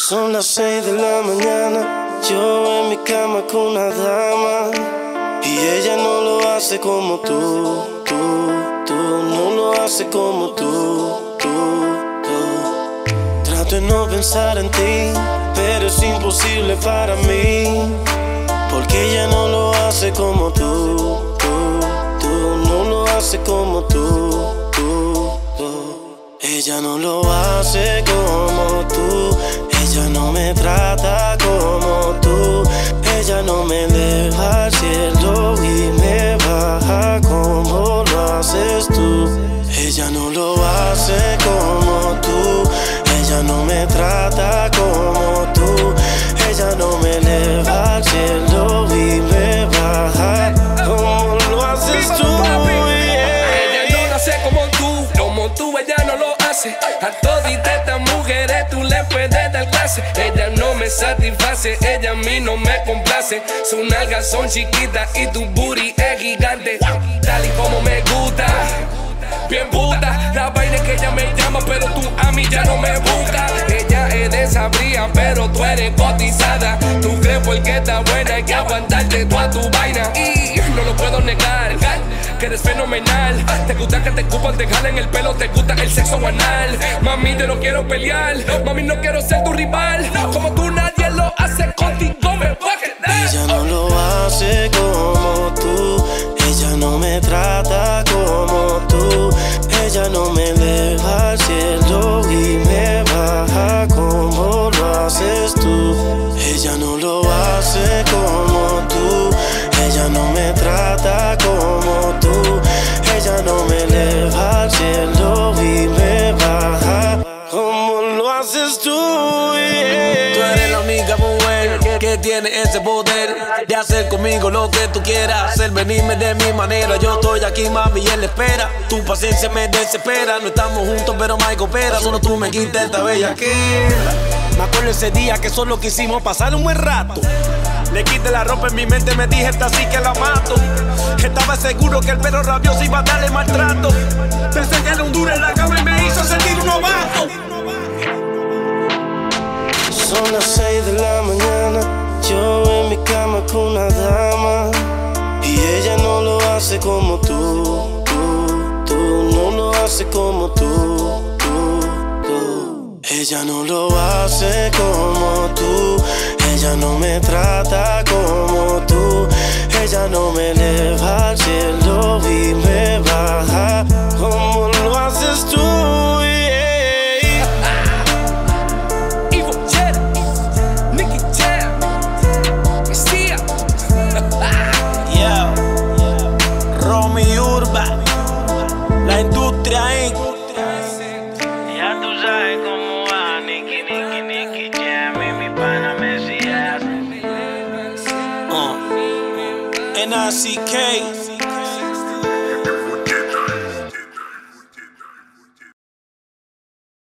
Son las seis de la mañana, yo en mi cama con una dama. Y ella no lo hace como tú, tú, tú, no lo hace como tú, tú, tú. Trato de no pensar en ti, pero es imposible para mí. Porque ella no lo hace como tú, tú, tú, no lo hace como tú. No lo hace como tú. Ella no me trata como A todita estas mujeres tú le puedes dar clase. Ella no me satisface, ella a mí no me complace. Sus nalgas son chiquitas y tu booty es gigante. Tal y como me gusta. Bien puta, la vaina que ella me llama, pero tú a mí ya no me buscas. Ella es desabría, pero tú eres cotizada. Tú crees porque está buena, hay que aguantarte toda tu vaina. Y no lo puedo negar que eres fenomenal. Te gusta que te cupan, te jalen el pelo, te gusta el sexo anal. Mami, te no quiero pelear. Mami, no quiero ser tu rival. Como tú nadie que tiene ese poder de hacer conmigo lo que tú quieras, hacer venirme de mi manera. Yo estoy aquí, mami, y él espera. Tu paciencia me desespera. No estamos juntos, pero me coopera. Solo tú me quitas esta bella que. Me acuerdo ese día que solo quisimos pasar un buen rato. Le quité la ropa en mi mente, me dije esta sí que la mato. Estaba seguro que el perro rabioso iba a darle maltrato. Con una dama. Y ella no lo hace como tú, tú, tú, no lo hace como tú, tú, tú. Ella no lo hace como Romy Urba, la industria Inc. Ya tú sabes cómo va, Nicky, Nicky, Nicky Jam y mi pana Mesías. Uh. N-I-C-K.